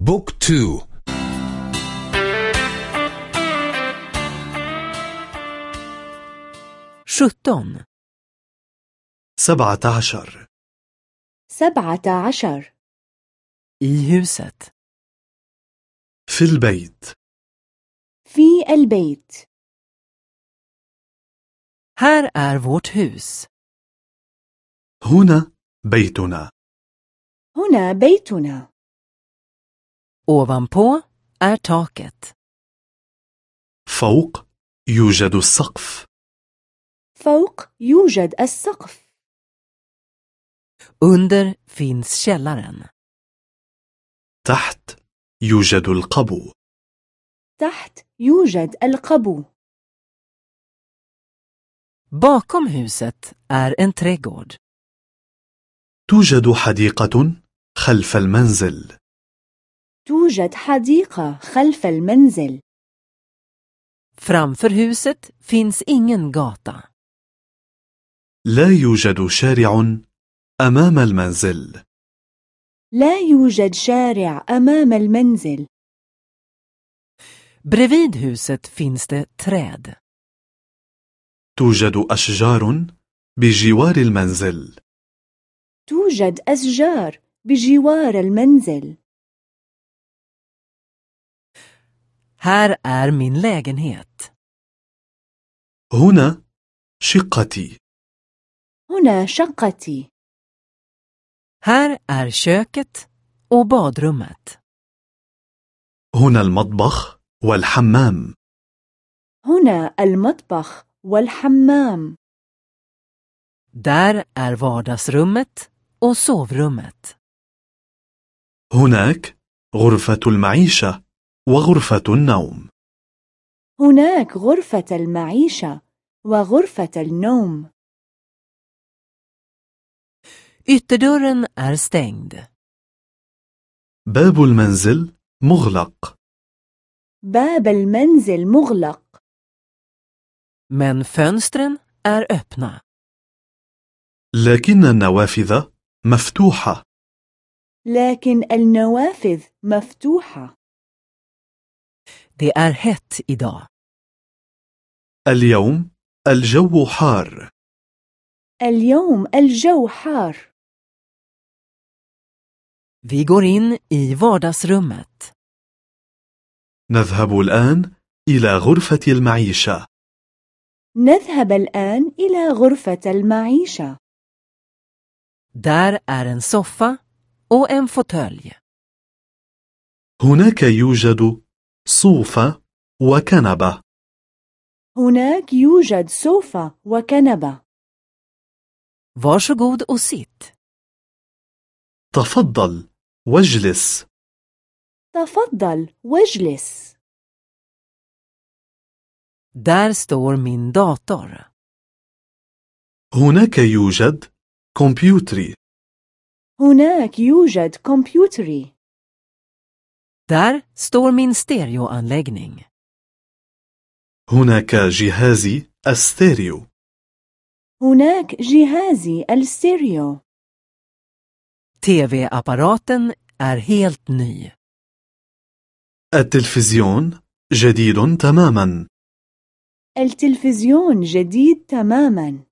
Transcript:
بوك تو. sjutton, سبعة عشر سبعة عشر i huset. في البيت. في البيت. Här är vårt hus. هنا بيتنا. هنا بيتنا. Ovanpå är taket. فوق يوجد السقف فوق يوجد السقف Under finns källaren. تحت يوجد القبو تحت يوجد القبو Bakom huset är en trädgård. توجد حديقة خلف المنزل توجد حديقة خلف المنزل. Framför huset finns ingen gata. لا يوجد شارع أمام المنزل. لا يوجد شارع أمام المنزل. Bredvid huset finns det träd. توجد أشجار بجوار المنزل. توجد أشجار بجوار المنزل. Här är min lägenhet. هنا شقتي هنا شقتي Här är köket och badrummet. هنا المطبخ والحمام هنا المطبخ والحمام Där är vardagsrummet och sovrummet. هناك غرفة المعيشة وغرفة النوم. هناك غرفة المعيشة وغرفة النوم. Ytterdörren är stängd. باب المنزل مغلق. باب المنزل مغلق. Men fönstren är öppna. لكن النوافذ مفتوحة. لكن النوافذ مفتوحة. Det är hett idag. اليوم الجو حار اليوم الجو حار Vi går in i vardagsrummet. نذهب الآن إلى غرفة المعيشة نذهب الآن إلى غرفة المعيشة Där är en soffa och en fåtölj. هناك يوجد صوفة وكنبة. هناك يوجد سوفا وكنبة. Varsågod och sitt. تفضل واجلس. تفضل واجلس. Där står min dator. هناك يوجد كمبيوتري. هناك يوجد كمبيوتري. Där står min stereoanläggning. هناك جهازي الستيريو هناك جهازي الستيريو TV-apparaten är helt ny. التلفزيون جديد تماما التلفزيون جديد تماما